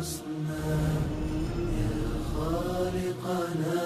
الحسنى يا خالقنا.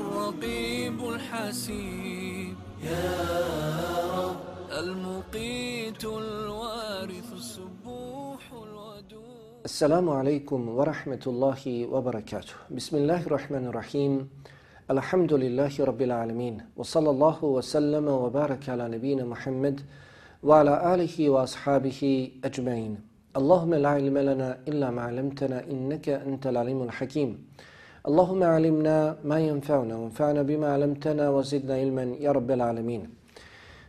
الرقيب الحسيب. المقيت الوارث السبوح الودود. السلام عليكم ورحمة الله وبركاته. بسم الله الرحمن الرحيم. الحمد لله رب العالمين وصلى الله وسلم وبارك على نبينا محمد وعلى آله وأصحابه أجمعين. اللهم لا علم لنا إلا ما علمتنا إنك أنت العليم الحكيم. اللهم علمنا ما ينفعنا وانفعنا بما علمتنا وزدنا علما يا رب العالمين.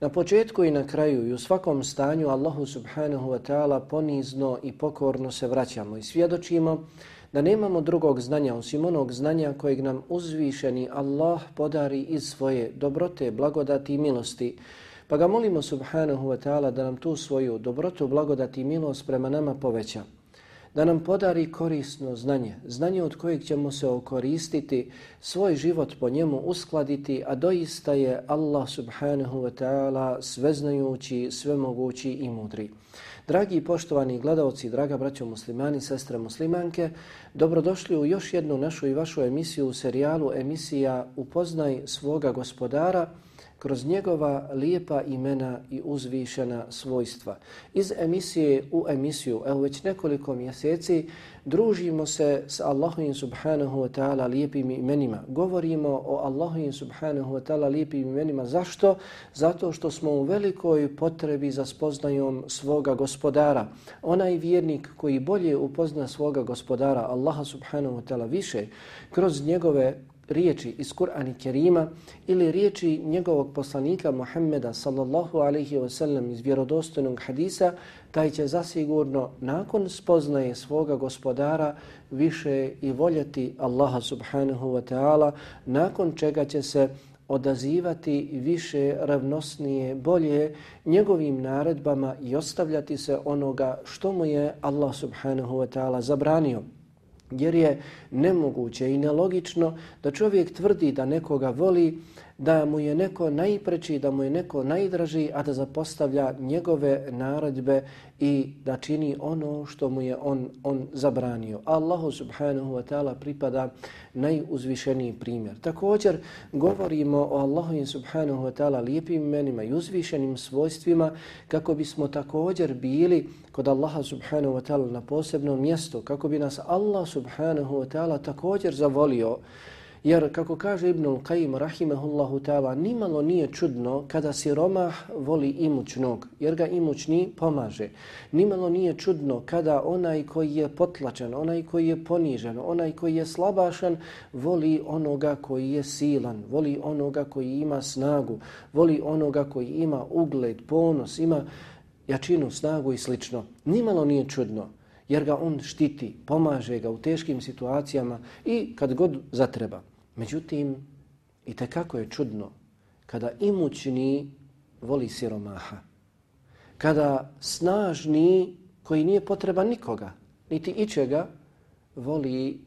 Na početku i na kraju i u svakom stanju Allahu subhanahu wa ta'ala ponizno i pokorno se vraćamo i svjedočimo da nemamo drugog znanja osim onog znanja kojeg nam uzvišeni Allah podari iz svoje dobrote, blagodati i milosti. Pa ga molimo subhanahu wa ta'ala da nam tu svoju dobrotu, blagodati i milost prema nama poveća da nam podari korisno znanje, znanje od kojeg ćemo se okoristiti, svoj život po njemu uskladiti, a doista je Allah subhanahu wa ta'ala sveznajući, svemogući i mudri. Dragi i poštovani gledalci, draga braćo muslimani, sestre muslimanke, dobrodošli u još jednu našu i vašu emisiju u serijalu emisija Upoznaj svoga gospodara, kroz njegova lijepa imena i uzvišena svojstva. Iz emisije u emisiju, evo već nekoliko mjeseci, družimo se s Allahovim subhanahu wa ta'ala lijepim imenima. Govorimo o Allahovim subhanahu wa ta'ala lijepim imenima. Zašto? Zato što smo u velikoj potrebi za spoznajom svoga gospodara. Onaj vjernik koji bolje upozna svoga gospodara, Allaha subhanahu wa ta'ala više, kroz njegove riječi iz Kur'ana Kerima ili riječi njegovog poslanika Muhammeda sallallahu alaihi wa sallam iz vjerodostojnog hadisa, taj će zasigurno nakon spoznaje svoga gospodara više i voljeti Allaha subhanahu wa ta'ala, nakon čega će se odazivati više ravnosnije, bolje njegovim naredbama i ostavljati se onoga što mu je Allah subhanahu wa ta'ala zabranio. Jer je nemoguće i nelogično da čovjek tvrdi da nekoga voli, da mu je neko najpreći, da mu je neko najdraži, a da zapostavlja njegove naredbe i da čini ono što mu je on, on zabranio. Allahu subhanahu wa ta'ala pripada najuzvišeniji primjer. Također govorimo o Allahu subhanahu wa ta'ala lijepim imenima i uzvišenim svojstvima kako bismo također bili kod Allaha subhanahu wa ta'ala na posebnom mjestu, kako bi nas Allah subhanahu wa ta'ala također zavolio Jer, kako kaže Ibn Qayyim, rahimehullahu ta'ala, nimalo nije čudno kada siromah voli imućnog, jer ga imućni pomaže. Nimalo nije čudno kada onaj koji je potlačen, onaj koji je ponižen, onaj koji je slabašan, voli onoga koji je silan, voli onoga koji ima snagu, voli onoga koji ima ugled, ponos, ima jačinu, snagu i slično. Nimalo nije čudno jer ga on štiti, pomaže ga u teškim situacijama i kad god zatreba. Međutim, i kako je čudno kada imućni voli siromaha, kada snažni koji nije potreba nikoga, niti ičega, voli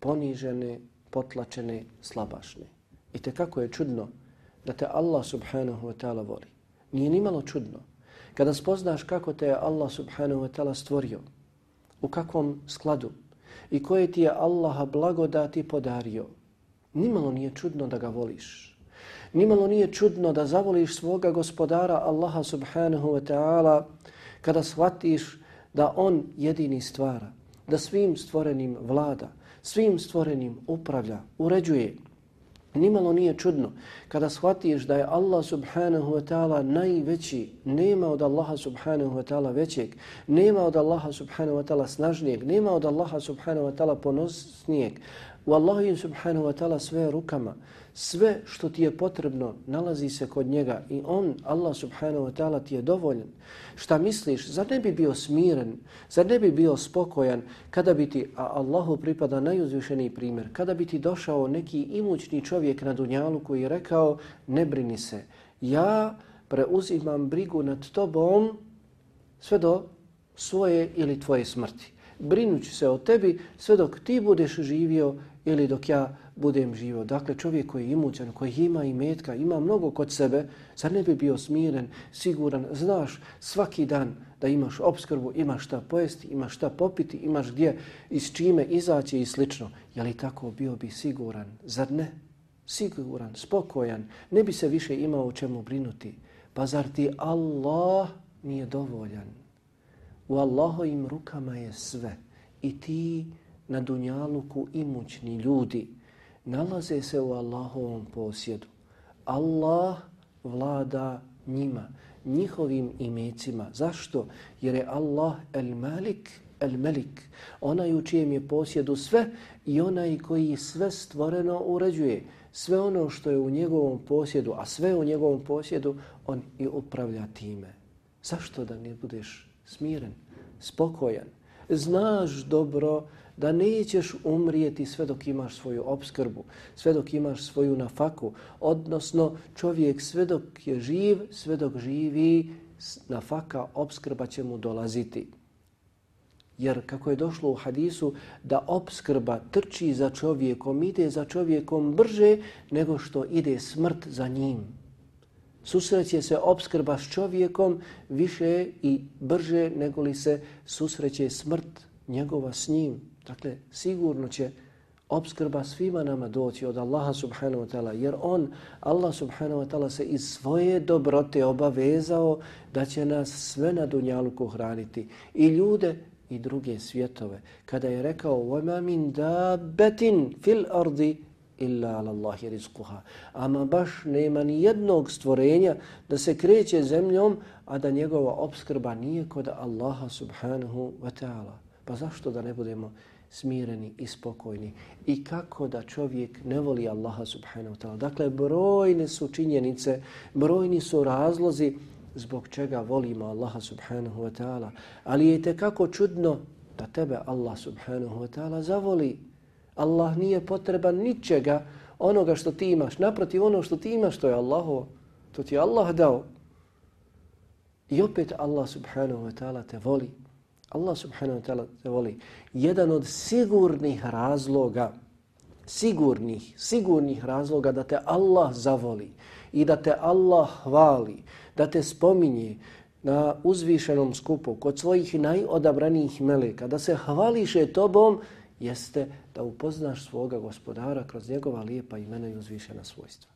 ponižene, potlačene, slabašne. I te kako je čudno da te Allah subhanahu wa ta'ala voli. Nije ni malo čudno. Kada spoznaš kako te je Allah subhanahu wa ta'ala stvorio, u kakvom skladu i koje ti je Allaha blagodati podario, nimalo nije čudno da ga voliš. Nimalo nije čudno da zavoliš svoga gospodara Allaha subhanahu wa ta'ala kada shvatiš da on jedini stvara, da svim stvorenim vlada, svim stvorenim upravlja, uređuje. Nimalo nije čudno kada shvatiš da je Allah subhanahu wa ta'ala najveći, nema od Allaha subhanahu wa ta'ala većeg, nema od Allaha subhanahu wa ta'ala snažnijeg, nema od Allaha subhanahu wa ta'ala ponosnijeg. U Allahu subhanahu wa ta'ala sve rukama, sve što ti je potrebno nalazi se kod njega i on, Allah subhanahu wa ta'ala, ti je dovoljen. Šta misliš, zar ne bi bio smiren, zar ne bi bio spokojan kada bi ti, a Allahu pripada najuzvišeniji primjer, kada bi ti došao neki imućni čovjek na dunjalu koji je rekao, ne brini se, ja preuzimam brigu nad tobom sve do svoje ili tvoje smrti. Brinući se o tebi sve dok ti budeš živio ili dok ja budem živo. Dakle, čovjek koji je imućan, koji ima i metka, ima mnogo kod sebe, zar ne bi bio smiren, siguran, znaš svaki dan da imaš obskrbu, imaš šta pojesti, imaš šta popiti, imaš gdje i s čime izaći i slično. Je li tako bio bi siguran? Zar ne? Siguran, spokojan, ne bi se više imao o čemu brinuti. Pa zar ti Allah nije dovoljan? U Allahovim rukama je sve. I ti na dunjaluku imućni ljudi nalaze se u Allahovom posjedu. Allah vlada njima, njihovim imecima. Zašto? Jer je Allah el malik, el melik. Onaj u čijem je posjedu sve i onaj koji sve stvoreno uređuje. Sve ono što je u njegovom posjedu, a sve u njegovom posjedu, on i upravlja time. Zašto da ne budeš smiren, spokojan? Znaš dobro da nećeš umrijeti sve dok imaš svoju obskrbu, sve dok imaš svoju nafaku, odnosno čovjek sve dok je živ, sve dok živi, nafaka, obskrba će mu dolaziti. Jer kako je došlo u hadisu da obskrba trči za čovjekom, ide za čovjekom brže nego što ide smrt za njim. Susreće se obskrba s čovjekom više i brže nego li se susreće smrt njegova s njim. Dakle, sigurno će obskrba svima nama doći od Allaha subhanahu wa ta'ala, jer on, Allah subhanahu wa ta'ala, se iz svoje dobrote obavezao da će nas sve na dunjaluku hraniti. I ljude i druge svjetove. Kada je rekao وَمَا مِنْ دَابَتٍ فِي الْأَرْضِ illa ala Allahi rizquha. Ama baš nema ni jednog stvorenja da se kreće zemljom, a da njegova obskrba nije kod Allaha subhanahu wa ta'ala. Pa zašto da ne budemo smireni i spokojni? I kako da čovjek ne voli Allaha subhanahu wa ta'ala? Dakle, brojne su činjenice, brojni su razlozi zbog čega volimo Allaha subhanahu wa ta'ala. Ali je kako čudno da tebe Allah subhanahu wa ta'ala zavoli. Allah nije potreban ničega onoga što ti imaš. Naprotiv ono što ti imaš, to je Allahovo. To ti Allah dao. I opet Allah subhanahu wa ta'ala te voli. Allah subhanahu wa ta'ala te voli. Jedan od sigurnih razloga, sigurnih, sigurnih razloga da te Allah zavoli i da te Allah hvali, da te spominje na uzvišenom skupu kod svojih najodabranijih meleka, da se hvališe tobom, jeste da upoznaš svoga gospodara kroz njegova lijepa imena i uzvišena svojstva.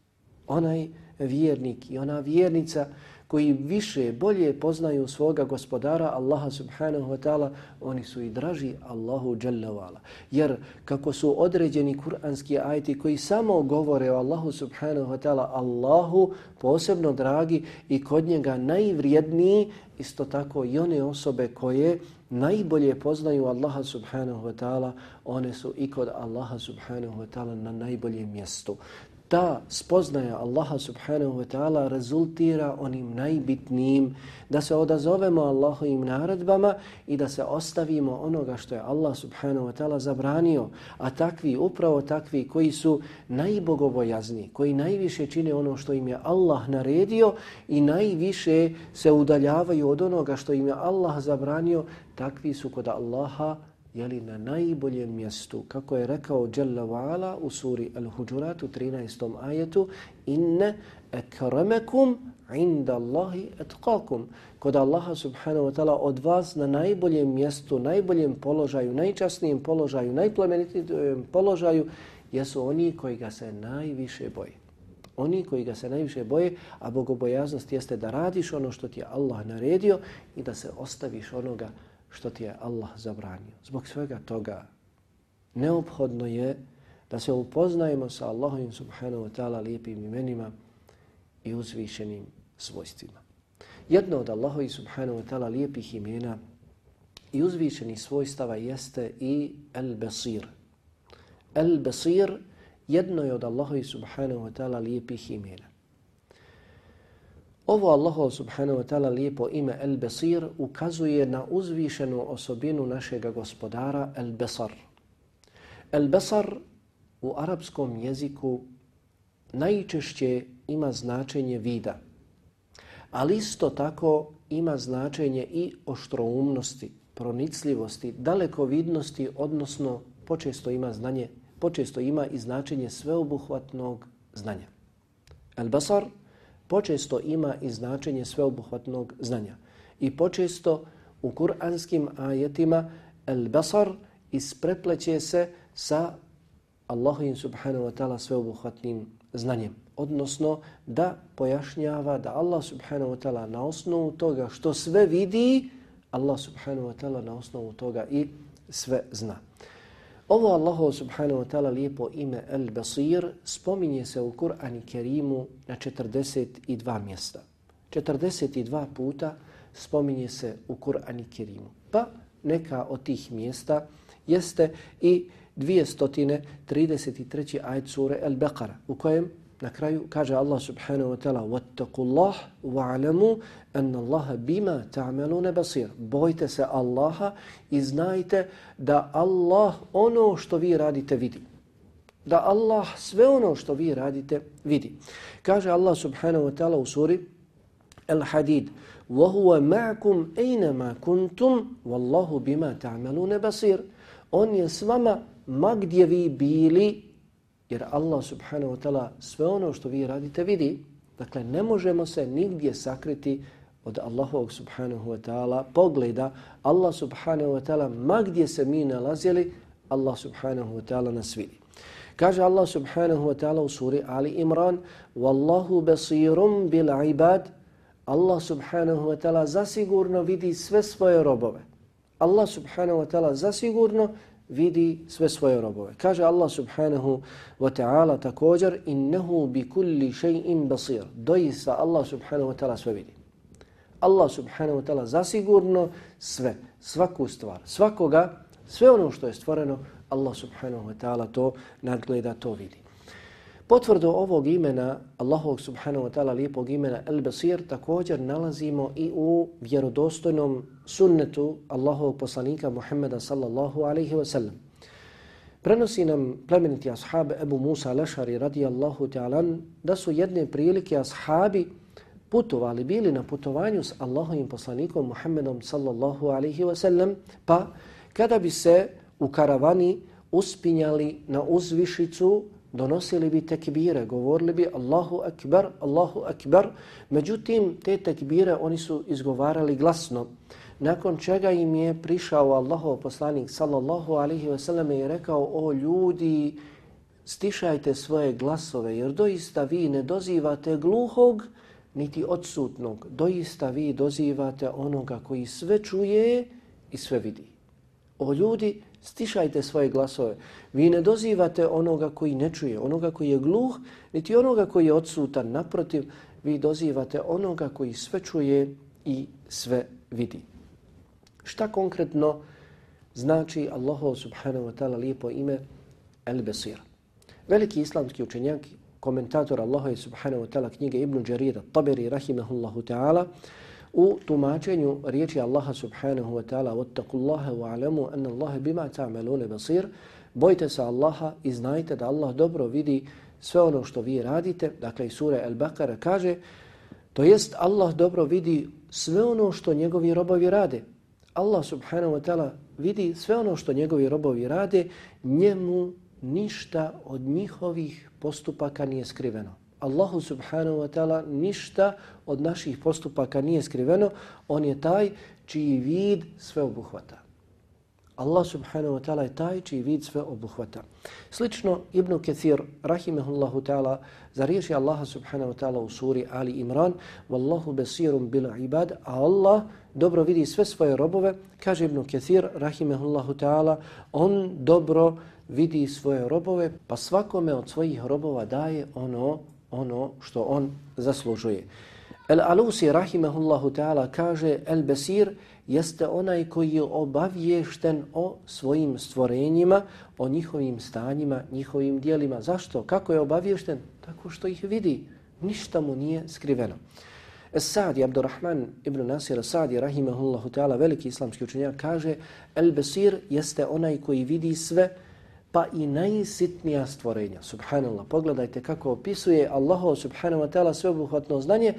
Onaj vjernik i ona vjernica koji više, bolje poznaju svoga gospodara Allaha subhanahu wa ta'ala, oni su i draži Allahu jalla wa'ala. Jer kako su određeni kuranski ajti koji samo govore o Allahu subhanahu wa ta'ala, Allahu posebno dragi i kod njega najvrijedniji, isto tako i one osobe koje najbolje poznaju Allaha subhanahu wa ta'ala, one su i kod Allaha subhanahu wa ta'ala na najboljem mjestu ta spoznaja Allaha subhanahu wa ta'ala rezultira onim najbitnijim da se odazovemo Allahovim naredbama i da se ostavimo onoga što je Allah subhanahu wa ta'ala zabranio, a takvi, upravo takvi koji su najbogobojazni, koji najviše čine ono što im je Allah naredio i najviše se udaljavaju od onoga što im je Allah zabranio, takvi su kod Allaha jeli na najboljem mjestu, kako je rekao Jalla wa'ala u suri Al-Hujurat u 13. ajetu, inne akramakum inda Allahi etkakum. Kod Allaha subhanahu wa ta'ala od vas na najboljem mjestu, najboljem položaju, najčasnijem položaju, najplemenitijem položaju jesu oni koji ga se najviše boje. Oni koji ga se najviše boje, a bogobojaznost jeste da radiš ono što ti je Allah naredio i da se ostaviš onoga što ti je Allah zabranio. Zbog svega toga neophodno je da se upoznajemo sa Allahovim subhanahu wa ta'ala lijepim imenima i uzvišenim svojstvima. Jedno od Allahovi subhanahu wa ta'ala lijepih imena i uzvišenih svojstava jeste i El-Basir. El-Basir jedno je od Allahovi subhanahu wa ta'ala lijepih imena. Ovo Allahov subhanahu wa ta'ala lijepo ime El-Basir ukazuje na uzvišenu osobinu našega gospodara El-Basar. El-Basar u arapskom jeziku najčešće ima značenje vida, ali isto tako ima značenje i oštroumnosti, pronicljivosti, dalekovidnosti, odnosno počesto ima znanje, počesto ima i značenje sveobuhvatnog znanja. El-Basar počesto ima i značenje sveobuhvatnog znanja. I počesto u kuranskim ajetima El-Basar isprepleće se sa Allahovim subhanahu wa ta'ala sveobuhvatnim znanjem. Odnosno da pojašnjava da Allah subhanahu wa ta'ala na osnovu toga što sve vidi, Allah subhanahu wa ta'ala na osnovu toga i sve zna. Ovo Allahu subhanahu wa ta'ala lijepo ime El-Basir spominje se u Kur'ani Kerimu na 42 mjesta. 42 puta spominje se u Kur'ani Kerimu. Pa neka od tih mjesta jeste i 233. ajd sure El-Baqara u kojem na kraju kaže Allah subhanahu wa ta'ala وَاتَّقُوا اللَّهُ وَعْلَمُوا أَنَّ اللَّهَ بِمَا تَعْمَلُونَ بَصِيرٌ Bojte se Allaha i znajte da Allah ono što vi radite vidi. Da Allah sve ono što vi radite vidi. Kaže Allah subhanahu wa ta'ala u suri El-Hadid وَهُوَ مَعْكُمْ أَيْنَمَا كُنْتُمْ وَاللَّهُ بِمَا تَعْمَلُونَ بَصِيرٌ On je s vama ma gdje vi bili jer Allah subhanahu wa ta'ala sve ono što vi radite vidi. Dakle, ne možemo se nigdje sakriti od Allahovog subhanahu wa ta'ala pogleda. Allah subhanahu wa ta'ala ma gdje se mi nalazili, Allah subhanahu wa ta'ala nas vidi. Kaže Allah subhanahu wa ta'ala u suri Ali Imran Wallahu basirum bil ibad Allah subhanahu wa ta'ala zasigurno vidi sve svoje robove. Allah subhanahu wa ta'ala zasigurno vidi sve svoje robove. Kaže Allah subhanahu wa ta'ala također innehu bi kulli shay'in basir. Doista Allah subhanahu wa ta'ala sve vidi. Allah subhanahu wa ta'ala zasigurno sve, svaku stvar, svakoga, sve ono što je stvoreno, Allah subhanahu wa ta'ala to nadgleda, to vidi. Potvrdu ovog imena, Allahovog subhanahu wa ta'ala lijepog imena El-Basir, također nalazimo i u vjerodostojnom sunnetu Allahovog poslanika Muhammeda sallallahu alaihi wa sallam. Prenosi nam plemeniti ashab Ebu Musa Lešari radijallahu ta'ala da su jedne prilike ashabi putovali, bili na putovanju s Allahovim poslanikom Muhammedom sallallahu alaihi wa sallam, pa kada bi se u karavani uspinjali na uzvišicu donosili bi tekbire, govorili bi Allahu akbar, Allahu akbar. Međutim, te tekbire oni su izgovarali glasno. Nakon čega im je prišao Allahov poslanik sallallahu alaihi ve sellem i rekao o ljudi, stišajte svoje glasove jer doista vi ne dozivate gluhog niti odsutnog. Doista vi dozivate onoga koji sve čuje i sve vidi. O ljudi, stišajte svoje glasove. Vi ne dozivate onoga koji ne čuje, onoga koji je gluh, niti onoga koji je odsutan. Naprotiv, vi dozivate onoga koji sve čuje i sve vidi. Šta konkretno znači Allahu subhanahu wa ta'ala lijepo ime El Besir? Veliki islamski učenjak, komentator Allahu subhanahu wa ta'ala knjige Ibn Đarira, Taberi rahimahullahu ta'ala, u tumačenju riječi Allaha subhanahu wa ta'ala وَاتَّقُوا اللَّهَ وَعْلَمُوا أَنَّ اللَّهَ بِمَا تَعْمَلُونَ بَصِيرٌ Bojte se Allaha i znajte da Allah dobro vidi sve ono što vi radite. Dakle, sura Al-Baqara kaže, to jest Allah dobro vidi sve ono što njegovi robovi rade. Allah subhanahu wa ta'ala vidi sve ono što njegovi robovi rade, njemu ništa od njihovih postupaka nije skriveno. Allahu subhanahu wa ta'ala ništa od naših postupaka nije skriveno, on je taj čiji vid sve obuhvata. Allah subhanahu wa ta'ala je taj čiji vid sve obuhvata. Slično Ibn Kathir, rahimehullahu ta'ala, za riješi Allaha subhanahu wa ta'ala u suri Ali Imran, Wallahu besirum bil ibad, a Allah dobro vidi sve svoje robove, kaže Ibn Kathir, rahimehullahu ta'ala, on dobro vidi svoje robove, pa svakome od svojih robova daje ono ono što on zaslužuje. El Alusi rahimehullahu ta'ala kaže El Besir jeste onaj koji je obavješten o svojim stvorenjima, o njihovim stanjima, njihovim dijelima. Zašto? Kako je obavješten? Tako što ih vidi. Ništa mu nije skriveno. Es-Sadi, Abdurrahman ibn Nasir Sadi, rahimehullahu ta'ala, veliki islamski učenjak, kaže El Besir jeste onaj koji vidi sve pa i najsitnija stvorenja. Subhanallah, pogledajte kako opisuje Allaho subhanahu wa ta'ala sveobuhvatno znanje,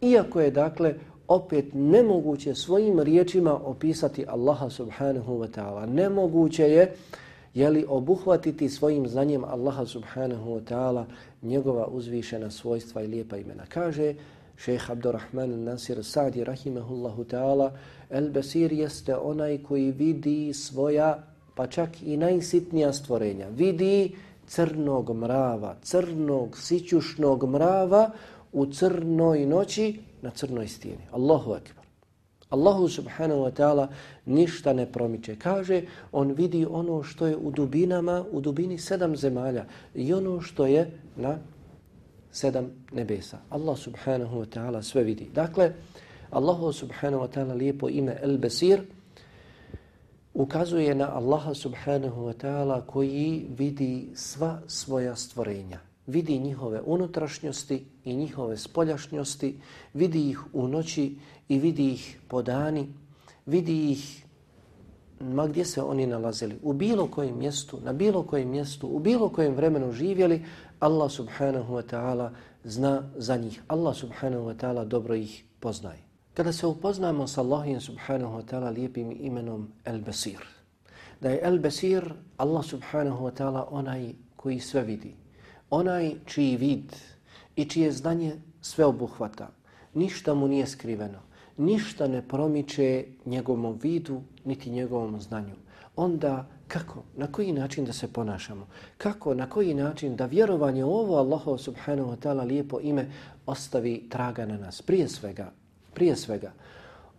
iako je dakle opet nemoguće svojim riječima opisati Allaha subhanahu wa ta'ala. Nemoguće je jeli obuhvatiti svojim znanjem Allaha subhanahu wa ta'ala njegova uzvišena svojstva i lijepa imena. Kaže šejh Abdurrahman Nasir Sa'di rahimahullahu ta'ala El Basir jeste onaj koji vidi svoja pa čak i najsitnija stvorenja, vidi crnog mrava, crnog sićušnog mrava u crnoj noći na crnoj stijeni. Allahu akbar. Allahu subhanahu wa ta'ala ništa ne promiče. Kaže, on vidi ono što je u dubinama, u dubini sedam zemalja i ono što je na sedam nebesa. Allah subhanahu wa ta'ala sve vidi. Dakle, Allahu subhanahu wa ta'ala lijepo ime El Besir, ukazuje na Allaha subhanahu wa ta'ala koji vidi sva svoja stvorenja. Vidi njihove unutrašnjosti i njihove spoljašnjosti, vidi ih u noći i vidi ih po dani, vidi ih ma gdje se oni nalazili, u bilo kojem mjestu, na bilo kojem mjestu, u bilo kojem vremenu živjeli, Allah subhanahu wa ta'ala zna za njih. Allah subhanahu wa ta'ala dobro ih poznaje. Kada se upoznamo s Allahim subhanahu wa ta'ala lijepim imenom El Basir, da je El Basir Allah subhanahu wa ta'ala onaj koji sve vidi, onaj čiji vid i čije znanje sve obuhvata, ništa mu nije skriveno, ništa ne promiče njegovom vidu niti njegovom znanju. Onda kako, na koji način da se ponašamo? Kako, na koji način da vjerovanje u ovo Allahu subhanahu wa ta'ala lijepo ime ostavi traga na nas? Prije svega, Prije svega,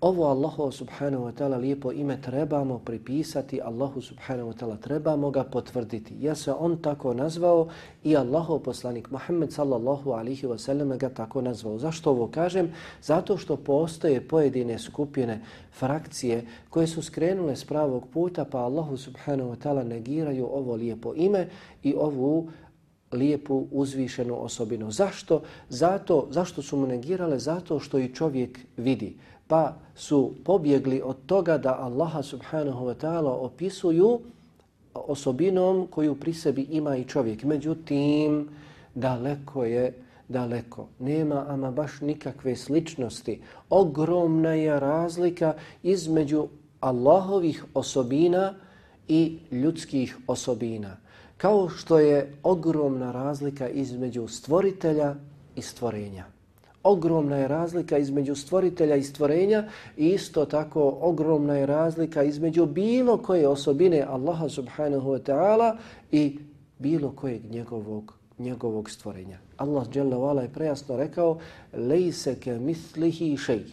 ovo Allahu subhanahu wa ta'ala lijepo ime trebamo pripisati, Allahu subhanahu wa ta'ala trebamo ga potvrditi. Ja se on tako nazvao i Allahu poslanik Muhammed sallallahu alihi wasallam ga tako nazvao. Zašto ovo kažem? Zato što postoje pojedine skupine, frakcije koje su skrenule s pravog puta pa Allahu subhanahu wa ta'ala negiraju ovo lijepo ime i ovu lijepu uzvišenu osobinu. Zašto? Zato, zašto su mu negirale? Zato što i čovjek vidi. Pa su pobjegli od toga da Allaha subhanahu wa ta'ala opisuju osobinom koju pri sebi ima i čovjek. Međutim, daleko je, daleko. Nema ama baš nikakve sličnosti. Ogromna je razlika između Allahovih osobina i ljudskih osobina kao što je ogromna razlika između stvoritelja i stvorenja. Ogromna je razlika između stvoritelja i stvorenja i isto tako ogromna je razlika između bilo koje osobine Allaha subhanahu wa ta'ala i bilo kojeg njegovog, njegovog stvorenja. Allah je prejasno rekao lejse ke mislihi šej.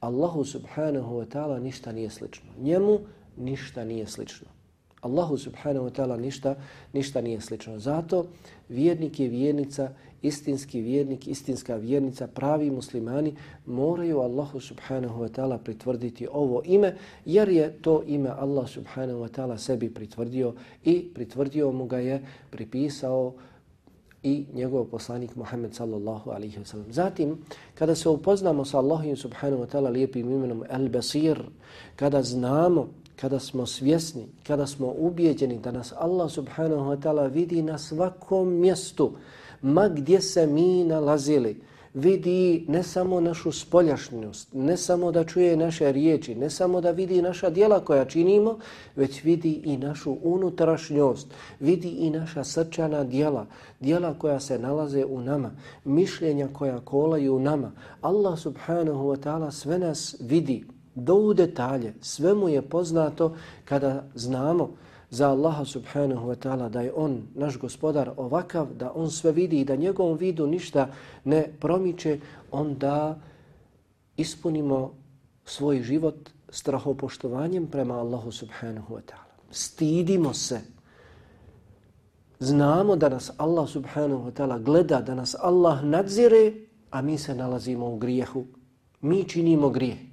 Allahu subhanahu wa ta'ala ništa nije slično. Njemu ništa nije slično. Allahu subhanahu wa ta'ala ništa, ništa nije slično. Zato vjernik je vjernica, istinski vjernik, istinska vjernica, pravi muslimani moraju Allahu subhanahu wa ta'ala pritvrditi ovo ime, jer je to ime Allah subhanahu wa ta'ala sebi pritvrdio i pritvrdio mu ga je pripisao i njegov poslanik Muhammed sallallahu alaihi wa sallam. Zatim, kada se upoznamo sa Allahim subhanahu wa ta'ala lijepim imenom El Basir, kada znamo kada smo svjesni, kada smo ubijeđeni da nas Allah subhanahu wa ta'ala vidi na svakom mjestu, ma gdje se mi nalazili, vidi ne samo našu spoljašnjost, ne samo da čuje naše riječi, ne samo da vidi naša dijela koja činimo, već vidi i našu unutrašnjost, vidi i naša srčana dijela, dijela koja se nalaze u nama, mišljenja koja kolaju u nama. Allah subhanahu wa ta'ala sve nas vidi do u detalje, sve mu je poznato kada znamo za Allaha subhanahu wa ta'ala da je on naš gospodar ovakav, da on sve vidi i da njegovom vidu ništa ne promiče, onda ispunimo svoj život strahopoštovanjem prema Allahu subhanahu wa ta'ala. Stidimo se. Znamo da nas Allah subhanahu wa ta'ala gleda, da nas Allah nadzire, a mi se nalazimo u grijehu. Mi činimo grijeh.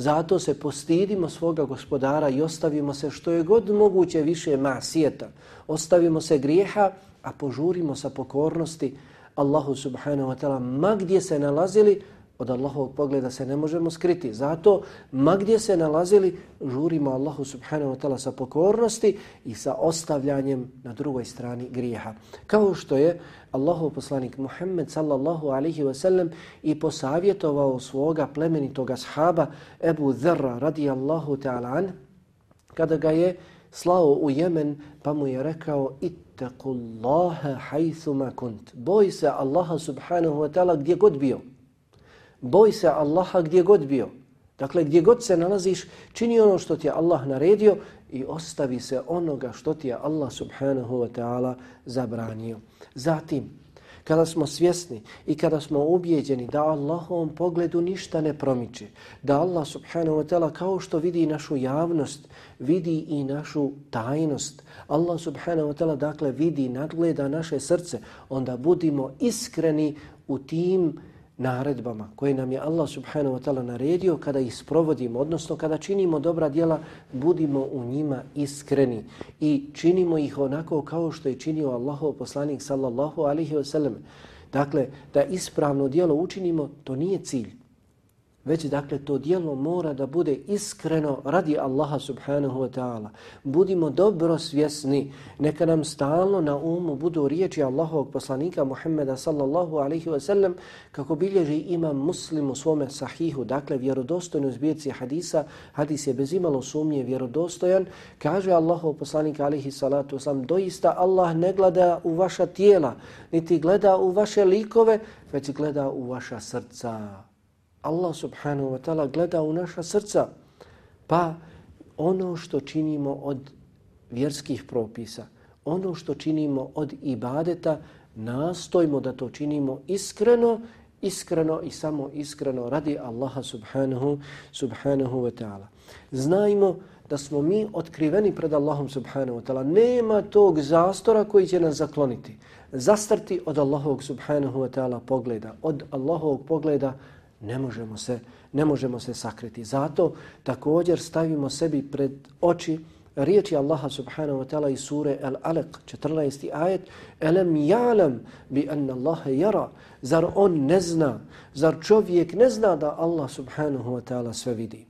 Zato se postidimo svoga gospodara i ostavimo se što je god moguće više masijeta. Ostavimo se grijeha, a požurimo sa pokornosti Allahu subhanahu wa ta'ala ma gdje se nalazili, od Allahovog pogleda se ne možemo skriti. Zato, ma gdje se nalazili, žurimo Allahu subhanahu wa ta'ala sa pokornosti i sa ostavljanjem na drugoj strani grijeha. Kao što je Allahov poslanik Muhammed sallallahu alihi wasallam i posavjetovao svoga plemenitoga sahaba Ebu Dharra radijallahu ta'ala an, kada ga je slao u Jemen pa mu je rekao ittaqullaha haythuma kunt. Boj se Allaha subhanahu wa ta'ala gdje god bio boj se Allaha gdje god bio. Dakle, gdje god se nalaziš, čini ono što ti je Allah naredio i ostavi se onoga što ti je Allah subhanahu wa ta'ala zabranio. Zatim, kada smo svjesni i kada smo ubijeđeni da Allahovom pogledu ništa ne promiče, da Allah subhanahu wa ta'ala kao što vidi našu javnost, vidi i našu tajnost, Allah subhanahu wa ta'ala dakle vidi, nadgleda naše srce, onda budimo iskreni u tim naredbama koje nam je Allah subhanahu wa ta'ala naredio kada ih sprovodimo, odnosno kada činimo dobra djela, budimo u njima iskreni i činimo ih onako kao što je činio Allahov poslanik sallallahu alaihi wa sallam. Dakle, da ispravno djelo učinimo, to nije cilj već dakle to dijelo mora da bude iskreno radi Allaha subhanahu wa ta'ala. Budimo dobro svjesni, neka nam stalno na umu budu riječi Allahovog poslanika Muhammeda sallallahu alaihi wa sallam kako bilježi imam muslim u svome sahihu, dakle vjerodostojno zbirci hadisa, hadis je bez imalo sumnje vjerodostojan, kaže Allahov poslanika alaihi salatu wasallam, doista Allah ne gleda u vaša tijela, niti gleda u vaše likove, već gleda u vaša srca. Allah subhanahu wa ta'ala gleda u naša srca. Pa ono što činimo od vjerskih propisa, ono što činimo od ibadeta, nastojimo da to činimo iskreno, iskreno i samo iskreno radi Allaha subhanahu, subhanahu wa ta'ala. Znajmo da smo mi otkriveni pred Allahom subhanahu wa ta'ala. Nema tog zastora koji će nas zakloniti. Zastrti od Allahovog subhanahu wa ta'ala pogleda. Od Allahovog pogleda ne možemo se ne možemo se sakriti. Zato također stavimo sebi pred oči riječi Allaha subhanahu wa ta'ala iz sure Al-Alaq 14. ajet Elem ja'lam bi anna Allahe jara Zar on ne zna, zar čovjek ne zna da Allah subhanahu wa ta'ala sve vidi?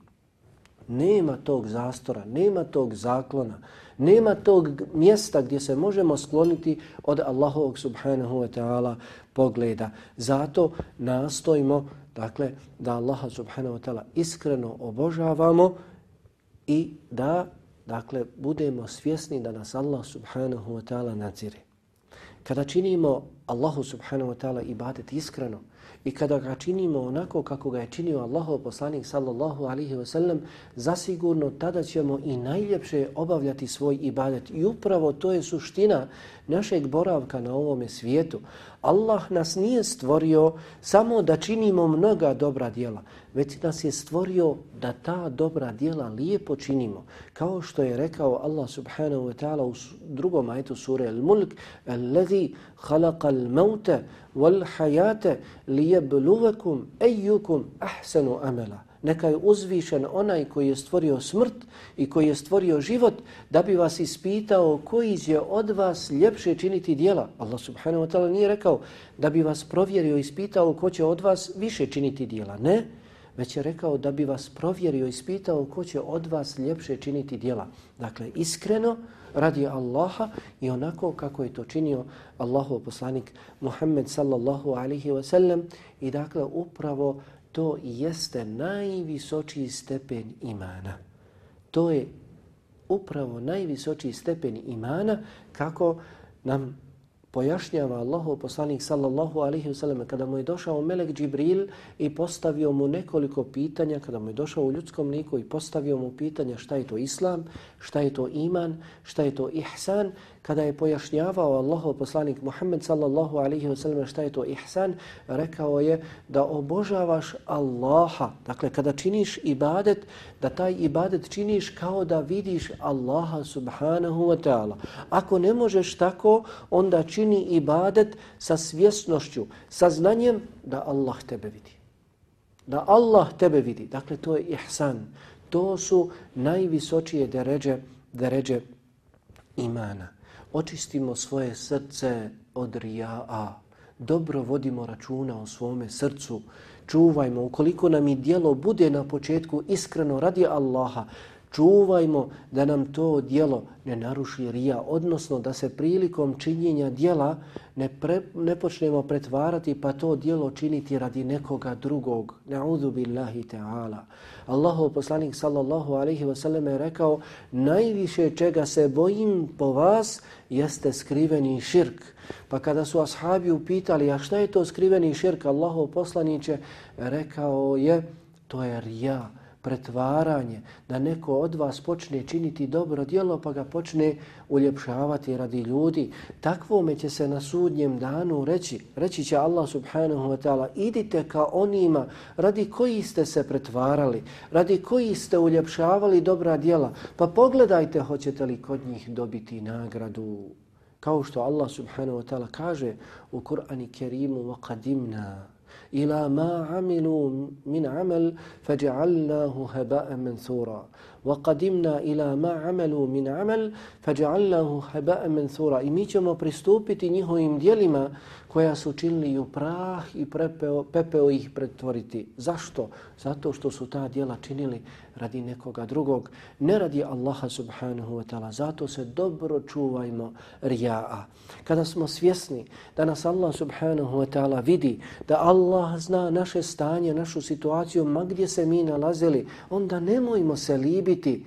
Nema tog zastora, nema tog zaklona, nema tog mjesta gdje se možemo skloniti od Allahovog subhanahu wa ta'ala pogleda. Zato nastojimo Dakle, da Allaha subhanahu wa ta'ala iskreno obožavamo i da dakle, budemo svjesni da nas Allah subhanahu wa ta'ala nadzire. Kada činimo Allahu subhanahu wa ta'ala ibadet iskreno, I kada ga činimo onako kako ga je činio Allahov poslanik sallallahu alihi wasallam, zasigurno tada ćemo i najljepše obavljati svoj ibadet. I upravo to je suština našeg boravka na ovome svijetu. Allah nas nije stvorio samo da činimo mnoga dobra djela, već nas je stvorio da ta dobra djela lijepo činimo. Kao što je rekao Allah subhanahu wa ta'ala u drugom ajetu sure Al-Mulk, Allazi khalaqa al-mauta wal-hayata liyabluwakum ayyukum ahsanu amala. Neka je uzvišen onaj koji je stvorio smrt i koji je stvorio život da bi vas ispitao koji će od vas ljepše činiti dijela. Allah subhanahu wa ta'ala nije rekao da bi vas provjerio i ispitao ko će od vas više činiti dijela. Ne, već je rekao da bi vas provjerio i ispitao ko će od vas ljepše činiti dijela. Dakle, iskreno, radi Allaha i onako kako je to činio Allahov poslanik Muhammed sallallahu alaihi wasallam i dakle upravo to jeste najvisočiji stepen imana. To je upravo najvisočiji stepen imana kako nam pojašnjava Allahu poslanik sallallahu alaihi wasallam kada mu je došao Melek Džibril i postavio mu nekoliko pitanja, kada mu je došao u ljudskom liku i postavio mu pitanja šta je to Islam, šta je to iman, šta je to ihsan, kada je pojašnjavao Allahov poslanik Muhammed sallallahu alaihi wasallam šta je to ihsan, rekao je da obožavaš Allaha. Dakle, kada činiš ibadet, da taj ibadet činiš kao da vidiš Allaha subhanahu wa ta'ala. Ako ne možeš tako, onda čini ibadet sa svjesnošću, sa znanjem da Allah tebe vidi. Da Allah tebe vidi. Dakle, to je ihsan. To su najvisočije deređe, deređe imana očistimo svoje srce od rija'a, dobro vodimo računa o svome srcu, čuvajmo, ukoliko nam i dijelo bude na početku iskreno radi Allaha, čuvajmo da nam to dijelo ne naruši rija, odnosno da se prilikom činjenja dijela ne, pre, ne počnemo pretvarati pa to dijelo činiti radi nekoga drugog. Na'udhu billahi ta'ala. Allahov poslanik sallallahu alaihi wasallam je rekao najviše čega se bojim po vas jeste skriveni širk. Pa kada su ashabi upitali a šta je to skriveni širk Allahov poslaniće rekao je to je rija pretvaranje, da neko od vas počne činiti dobro djelo pa ga počne uljepšavati radi ljudi. Takvome će se na sudnjem danu reći, reći će Allah subhanahu wa ta'ala, idite ka onima radi koji ste se pretvarali, radi koji ste uljepšavali dobra djela, pa pogledajte hoćete li kod njih dobiti nagradu. Kao što Allah subhanahu wa ta'ala kaže u Kur'ani Kerimu وَقَدِمْنَا ila ma amilu min amal fađa'allahu haba'an mansura Wa qadimna ila ma amalu min amal faj'alnahu haba'an mansura I mi ćemo pristupiti njihovim djelima koja su činili u prah i prepeo, pepeo ih pretvoriti. Zašto? Zato što su ta dijela činili radi nekoga drugog, ne radi Allaha subhanahu wa ta'ala. Zato se dobro čuvajmo rija'a. Kada smo svjesni da nas Allah subhanahu wa ta'ala vidi, da Allah zna naše stanje, našu situaciju, ma gdje se mi nalazili, onda nemojmo se libiti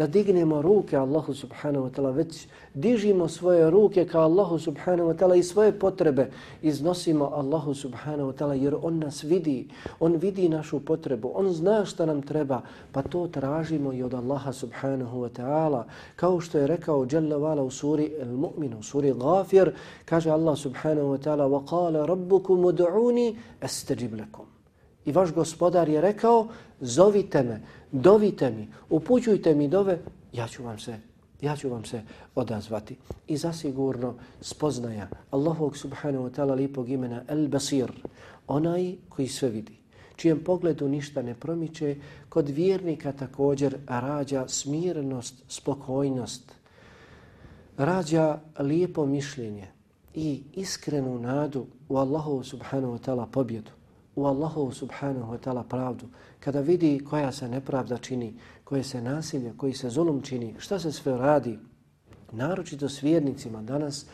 da dignemo ruke Allahu subhanahu wa ta'ala, već dižimo svoje ruke ka Allahu subhanahu wa ta'ala i svoje potrebe iznosimo Allahu subhanahu wa ta'ala jer On nas vidi, On vidi našu potrebu, On zna šta nam treba, pa to tražimo i od Allaha subhanahu wa ta'ala. Kao što je rekao Jalla Vala u suri Al-Mu'min, u suri Ghafir, kaže Allah subhanahu wa ta'ala وَقَالَ رَبُّكُمُ دُعُونِ أَسْتَجِبْ لَكُمْ I vaš gospodar je rekao, zovite me, dovite mi, upućujte mi dove, ja ću vam se ja ću vam se odazvati. I zasigurno spoznaja Allahog subhanahu wa ta'ala lipog imena El Basir, onaj koji sve vidi, čijem pogledu ništa ne promiče, kod vjernika također rađa smirenost, spokojnost, rađa lijepo mišljenje i iskrenu nadu u Allahovu subhanahu wa ta'ala pobjedu u Allahovu subhanahu wa ta'ala pravdu, kada vidi koja se nepravda čini, koje se nasilje, koji se zulum čini, šta se sve radi, naročito s vjernicima danas,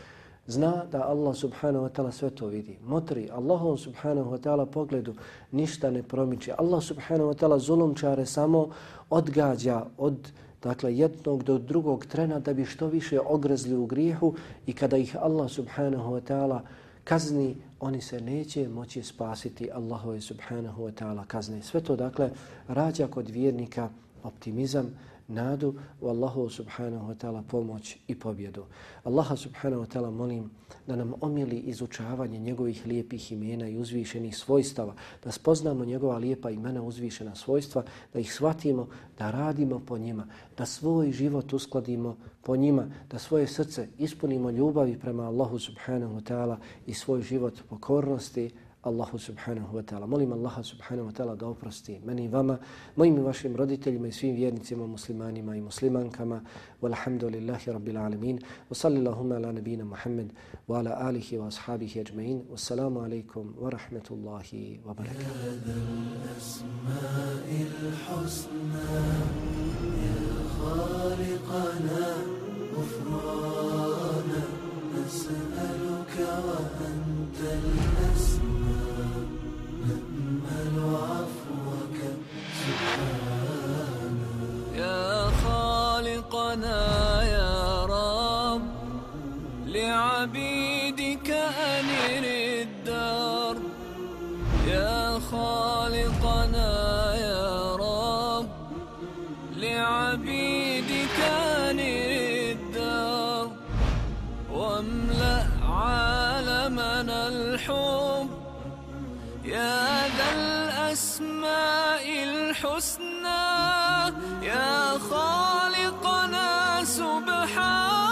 zna da Allah subhanahu wa ta'ala sve to vidi. Motri, Allahu subhanahu wa ta'ala pogledu ništa ne promiče. Allah subhanahu wa ta'ala zulumčare samo odgađa od dakle jednog do drugog trena da bi što više ogrezli u grijehu i kada ih Allah subhanahu wa ta'ala kazni, oni se neće moći spasiti Allahove subhanahu wa ta'ala kazne. Sve to dakle rađa kod vjernika optimizam, nadu u Allahu subhanahu wa ta'ala pomoć i pobjedu. Allaha subhanahu wa ta'ala molim da nam omili izučavanje njegovih lijepih imena i uzvišenih svojstava, da spoznamo njegova lijepa imena uzvišena svojstva, da ih shvatimo, da radimo po njima, da svoj život uskladimo po njima, da svoje srce ispunimo ljubavi prema Allahu subhanahu wa ta'ala i svoj život pokornosti, Allahu subhanahu wa ta'ala. Molim Allaha subhanahu wa ta'ala da oprosti meni i vama, mojim i vašim roditeljima i svim vjernicima, muslimanima i muslimankama. Walhamdulillahi rabbil alamin. Wa sallillahumma ala nabina Muhammad wa ala alihi wa ashabihi ajma'in. Wassalamu alaikum wa rahmatullahi wa barakatuh. غفرانا نسألك وأنت الأسمى نأمل عفوك سبحانا يا خالقنا يا رب لعبيدك الأسماء الحسنى يا خالقنا سبحانك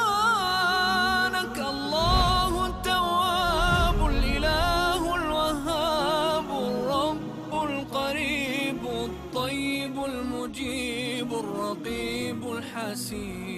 الله التواب الإله الوهاب الرب القريب الطيب المجيب الرقيب الحسيب